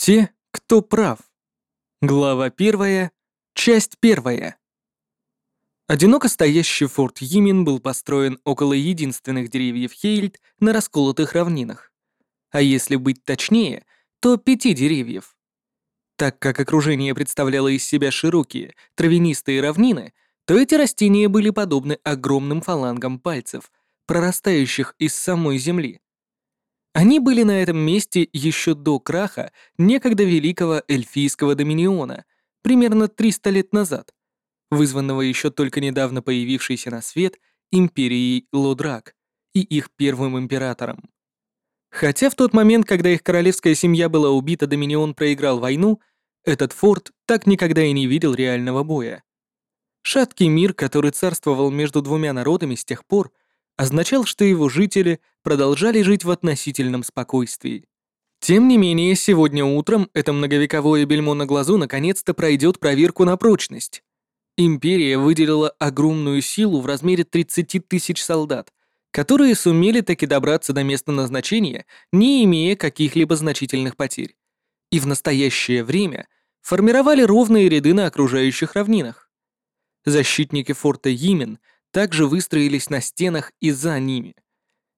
Те, кто прав. Глава первая, часть первая. Одиноко стоящий форт Йимин был построен около единственных деревьев Хейльд на расколотых равнинах. А если быть точнее, то пяти деревьев. Так как окружение представляло из себя широкие, травянистые равнины, то эти растения были подобны огромным фалангам пальцев, прорастающих из самой земли. Они были на этом месте еще до краха некогда великого эльфийского доминиона, примерно 300 лет назад, вызванного еще только недавно появившейся на свет империей Лодрак и их первым императором. Хотя в тот момент, когда их королевская семья была убита, Доминион проиграл войну, этот форт так никогда и не видел реального боя. Шаткий мир, который царствовал между двумя народами с тех пор, означал, что его жители продолжали жить в относительном спокойствии. Тем не менее, сегодня утром это многовековое бельмо на глазу наконец-то пройдет проверку на прочность. Империя выделила огромную силу в размере 30 тысяч солдат, которые сумели таки добраться до места назначения, не имея каких-либо значительных потерь. И в настоящее время формировали ровные ряды на окружающих равнинах. Защитники форта Йимен также выстроились на стенах и за ними.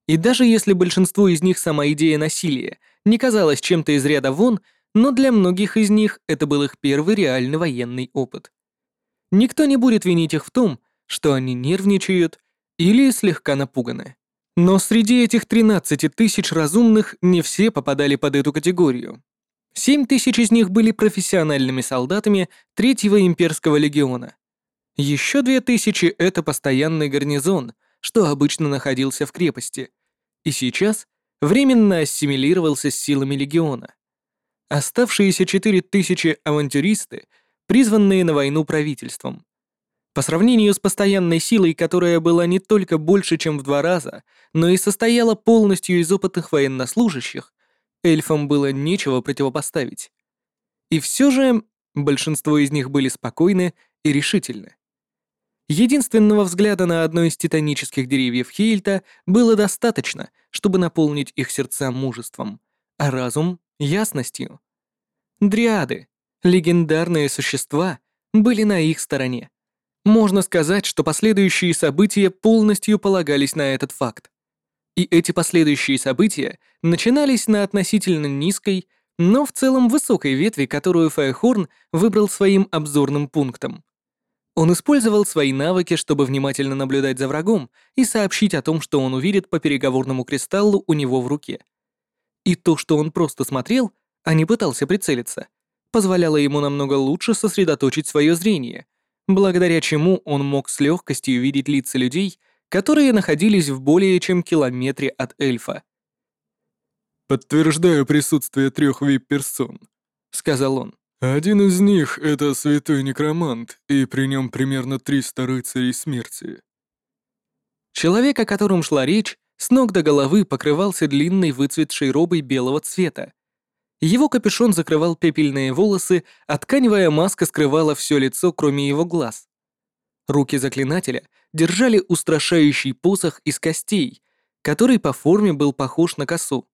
И даже если большинству из них сама идея насилия не казалась чем-то из ряда вон, но для многих из них это был их первый реальный военный опыт. Никто не будет винить их в том, что они нервничают или слегка напуганы. Но среди этих 13 тысяч разумных не все попадали под эту категорию. 7 тысяч из них были профессиональными солдатами Третьего имперского легиона, еще две тысячи — это постоянный гарнизон, что обычно находился в крепости, и сейчас временно ассимилировался с силами легиона. Оставшиеся четыре тысячи авантюристы, призванные на войну правительством. По сравнению с постоянной силой, которая была не только больше, чем в два раза, но и состояла полностью из опытных военнослужащих, эльфам было нечего противопоставить. И все же большинство из них были спокойны и решительны. Единственного взгляда на одно из титанических деревьев Хейльта было достаточно, чтобы наполнить их сердца мужеством, а разум — ясностью. Дриады, легендарные существа, были на их стороне. Можно сказать, что последующие события полностью полагались на этот факт. И эти последующие события начинались на относительно низкой, но в целом высокой ветви, которую Файхорн выбрал своим обзорным пунктом. Он использовал свои навыки, чтобы внимательно наблюдать за врагом и сообщить о том, что он увидит по переговорному кристаллу у него в руке. И то, что он просто смотрел, а не пытался прицелиться, позволяло ему намного лучше сосредоточить свое зрение, благодаря чему он мог с легкостью видеть лица людей, которые находились в более чем километре от эльфа. «Подтверждаю присутствие трех вип-персон», — сказал он. Один из них — это святой некромант, и при нем примерно 300 рыцарей смерти. Человек, о котором шла речь, с ног до головы покрывался длинной выцветшей робой белого цвета. Его капюшон закрывал пепельные волосы, а тканевая маска скрывала все лицо, кроме его глаз. Руки заклинателя держали устрашающий посох из костей, который по форме был похож на косу.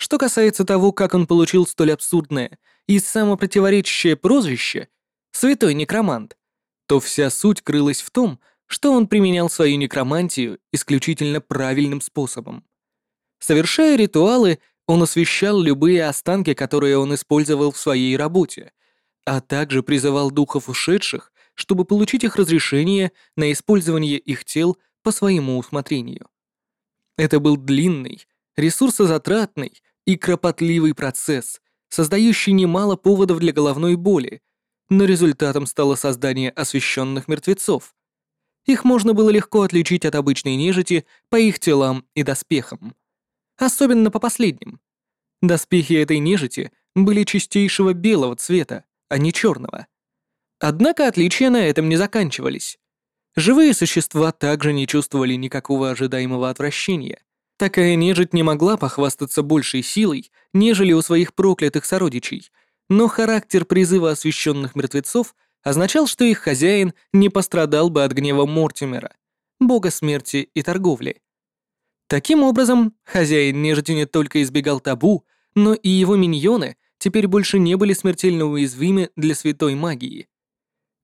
Что касается того, как он получил столь абсурдное и самопротиворечащее прозвище «Святой некромант», то вся суть крылась в том, что он применял свою некромантию исключительно правильным способом. Совершая ритуалы, он освещал любые останки, которые он использовал в своей работе, а также призывал духов ушедших, чтобы получить их разрешение на использование их тел по своему усмотрению. Это был длинный, ресурсозатратный и кропотливый процесс, создающий немало поводов для головной боли, но результатом стало создание освещенных мертвецов. Их можно было легко отличить от обычной нежити по их телам и доспехам. Особенно по последним. Доспехи этой нежити были чистейшего белого цвета, а не черного. Однако отличия на этом не заканчивались. Живые существа также не чувствовали никакого ожидаемого отвращения, Такая нежить не могла похвастаться большей силой, нежели у своих проклятых сородичей, но характер призыва освященных мертвецов означал, что их хозяин не пострадал бы от гнева Мортимера, бога смерти и торговли. Таким образом, хозяин нежити не только избегал табу, но и его миньоны теперь больше не были смертельно уязвимы для святой магии.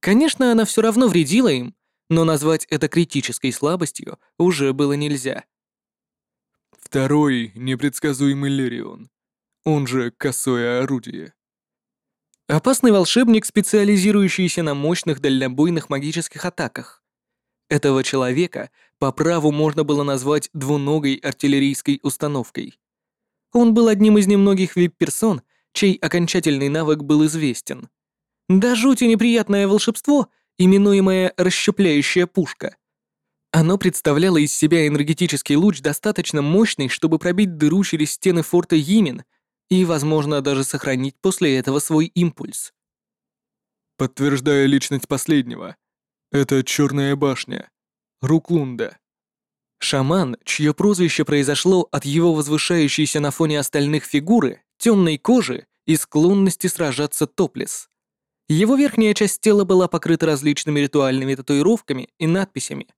Конечно, она все равно вредила им, но назвать это критической слабостью уже было нельзя. Второй — непредсказуемый Лерион, он же косое орудие. Опасный волшебник, специализирующийся на мощных дальнобойных магических атаках. Этого человека по праву можно было назвать двуногой артиллерийской установкой. Он был одним из немногих вип-персон, чей окончательный навык был известен. Да жути неприятное волшебство, именуемое «расщепляющая пушка». Оно представляло из себя энергетический луч достаточно мощный, чтобы пробить дыру через стены форта Йимин и, возможно, даже сохранить после этого свой импульс. Подтверждая личность последнего, это Черная башня, Руклунда. Шаман, чье прозвище произошло от его возвышающейся на фоне остальных фигуры, темной кожи и склонности сражаться топлес. Его верхняя часть тела была покрыта различными ритуальными татуировками и надписями.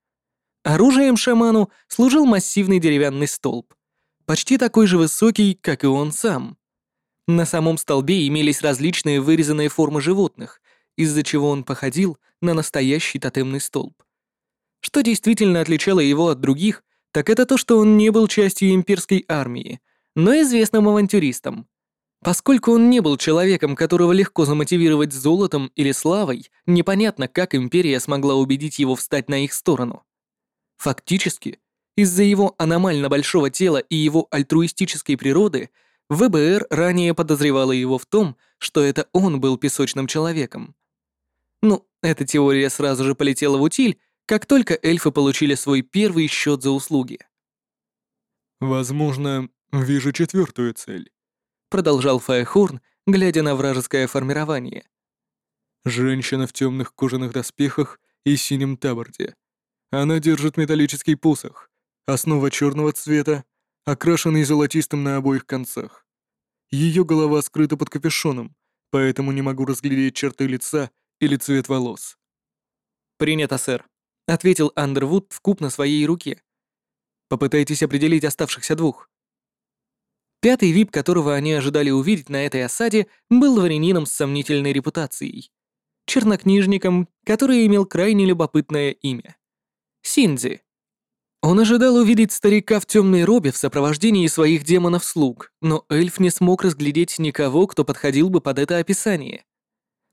Оружием шаману служил массивный деревянный столб, почти такой же высокий, как и он сам. На самом столбе имелись различные вырезанные формы животных, из-за чего он походил на настоящий тотемный столб. Что действительно отличало его от других, так это то, что он не был частью имперской армии, но известным авантюристом. Поскольку он не был человеком, которого легко замотивировать золотом или славой, непонятно, как империя смогла убедить его встать на их сторону. Фактически, из-за его аномально большого тела и его альтруистической природы, ВБР ранее подозревала его в том, что это он был песочным человеком. Ну, эта теория сразу же полетела в утиль, как только эльфы получили свой первый счет за услуги. «Возможно, вижу четвертую цель», — продолжал Файхорн, глядя на вражеское формирование. «Женщина в темных кожаных доспехах и синем таборде. Она держит металлический посох, Основа черного цвета, окрашенный золотистым на обоих концах. Ее голова скрыта под капюшоном, поэтому не могу разглядеть черты лица или цвет волос. «Принято, сэр», — ответил Андервуд в куб на своей руке. «Попытайтесь определить оставшихся двух». Пятый вип, которого они ожидали увидеть на этой осаде, был дворянином с сомнительной репутацией. Чернокнижником, который имел крайне любопытное имя. Синдзи. Он ожидал увидеть старика в темной робе в сопровождении своих демонов-слуг, но эльф не смог разглядеть никого, кто подходил бы под это описание.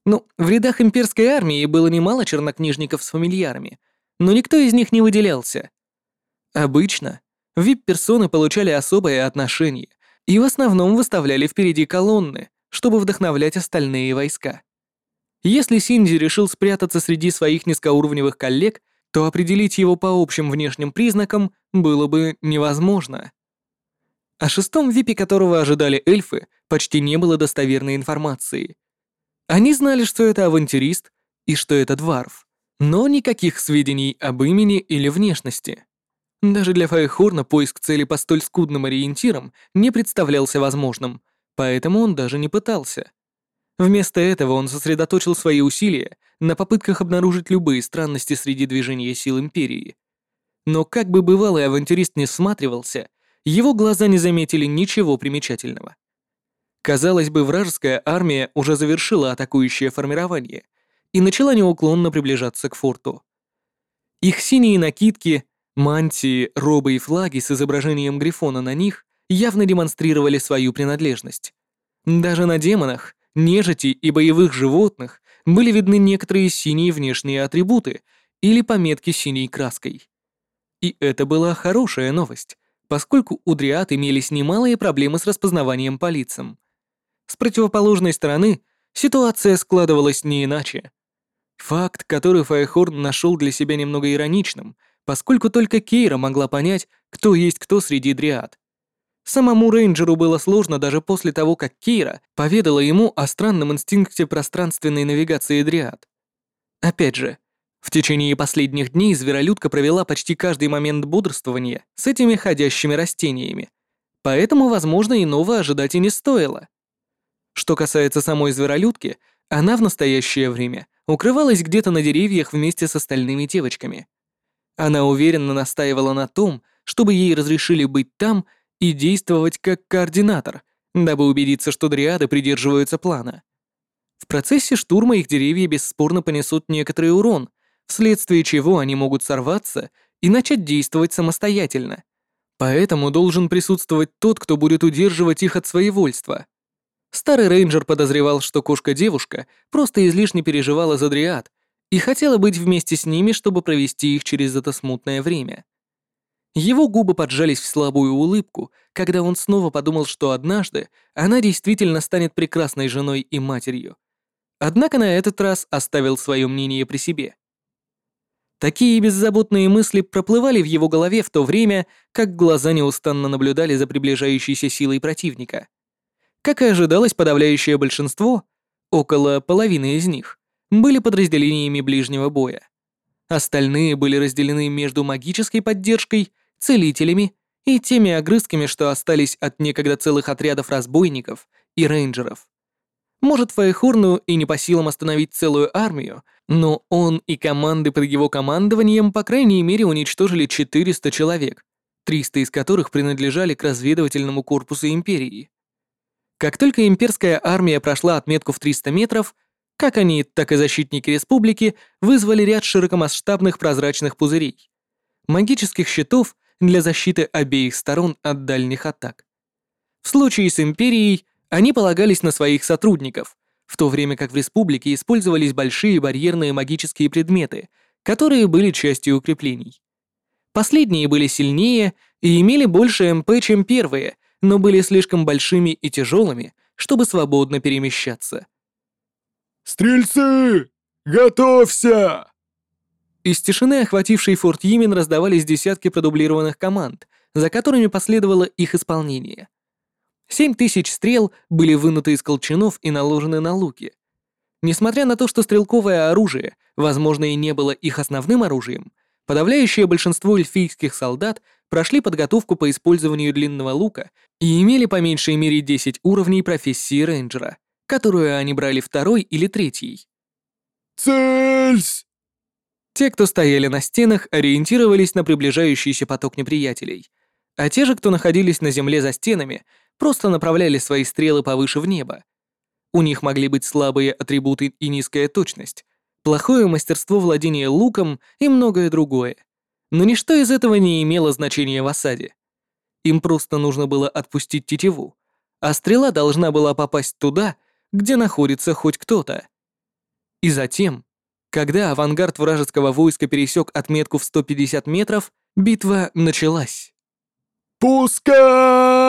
Ну, в рядах имперской армии было немало чернокнижников с фамильярами, но никто из них не выделялся. Обычно вип-персоны получали особое отношение и в основном выставляли впереди колонны, чтобы вдохновлять остальные войска. Если Синди решил спрятаться среди своих низкоуровневых коллег — то определить его по общим внешним признакам было бы невозможно. О шестом випе, которого ожидали эльфы, почти не было достоверной информации. Они знали, что это авантюрист и что это дварф, но никаких сведений об имени или внешности. Даже для Файхорна поиск цели по столь скудным ориентирам не представлялся возможным, поэтому он даже не пытался. Вместо этого он сосредоточил свои усилия на попытках обнаружить любые странности среди движения сил Империи. Но как бы бывалый авантюрист не всматривался, его глаза не заметили ничего примечательного. Казалось бы, вражеская армия уже завершила атакующее формирование и начала неуклонно приближаться к форту. Их синие накидки, мантии, робы и флаги с изображением Грифона на них явно демонстрировали свою принадлежность. Даже на демонах нежити и боевых животных были видны некоторые синие внешние атрибуты или пометки синей краской. И это была хорошая новость, поскольку у дриад имелись немалые проблемы с распознаванием по лицам. С противоположной стороны ситуация складывалась не иначе. Факт, который Файхорн нашел для себя немного ироничным, поскольку только Кейра могла понять, кто есть кто среди дриад. Самому рейнджеру было сложно даже после того, как Кейра поведала ему о странном инстинкте пространственной навигации Дриад. Опять же, в течение последних дней зверолюдка провела почти каждый момент бодрствования с этими ходящими растениями, поэтому, возможно, иного ожидать и не стоило. Что касается самой зверолюдки, она в настоящее время укрывалась где-то на деревьях вместе с остальными девочками. Она уверенно настаивала на том, чтобы ей разрешили быть там и действовать как координатор, дабы убедиться, что дриады придерживаются плана. В процессе штурма их деревья бесспорно понесут некоторый урон, вследствие чего они могут сорваться и начать действовать самостоятельно. Поэтому должен присутствовать тот, кто будет удерживать их от своевольства. Старый рейнджер подозревал, что кошка-девушка просто излишне переживала за дриад и хотела быть вместе с ними, чтобы провести их через это смутное время. Его губы поджались в слабую улыбку, когда он снова подумал, что однажды она действительно станет прекрасной женой и матерью. Однако на этот раз оставил свое мнение при себе. Такие беззаботные мысли проплывали в его голове в то время, как глаза неустанно наблюдали за приближающейся силой противника. Как и ожидалось, подавляющее большинство, около половины из них, были подразделениями ближнего боя. Остальные были разделены между магической поддержкой, целителями и теми огрызками, что остались от некогда целых отрядов разбойников и рейнджеров. Может, Файхурну и не по силам остановить целую армию, но он и команды под его командованием по крайней мере уничтожили 400 человек, 300 из которых принадлежали к разведывательному корпусу Империи. Как только имперская армия прошла отметку в 300 метров, как они, так и защитники республики вызвали ряд широкомасштабных прозрачных пузырей, магических щитов для защиты обеих сторон от дальних атак. В случае с Империей они полагались на своих сотрудников, в то время как в республике использовались большие барьерные магические предметы, которые были частью укреплений. Последние были сильнее и имели больше МП, чем первые, но были слишком большими и тяжелыми, чтобы свободно перемещаться. «Стрельцы! Готовься!» Из тишины, охватившей форт Йимен, раздавались десятки продублированных команд, за которыми последовало их исполнение. Семь тысяч стрел были вынуты из колчанов и наложены на луки. Несмотря на то, что стрелковое оружие, возможно, и не было их основным оружием, подавляющее большинство эльфийских солдат прошли подготовку по использованию длинного лука и имели по меньшей мере 10 уровней профессии рейнджера, которую они брали второй или третий. «Цельсь!» Те, кто стояли на стенах, ориентировались на приближающийся поток неприятелей, а те же, кто находились на земле за стенами, просто направляли свои стрелы повыше в небо. У них могли быть слабые атрибуты и низкая точность, плохое мастерство владения луком и многое другое. Но ничто из этого не имело значения в осаде. Им просто нужно было отпустить тетиву, а стрела должна была попасть туда, где находится хоть кто-то. И затем, когда авангард вражеского войска пересек отметку в 150 метров, битва началась. «Пускай!»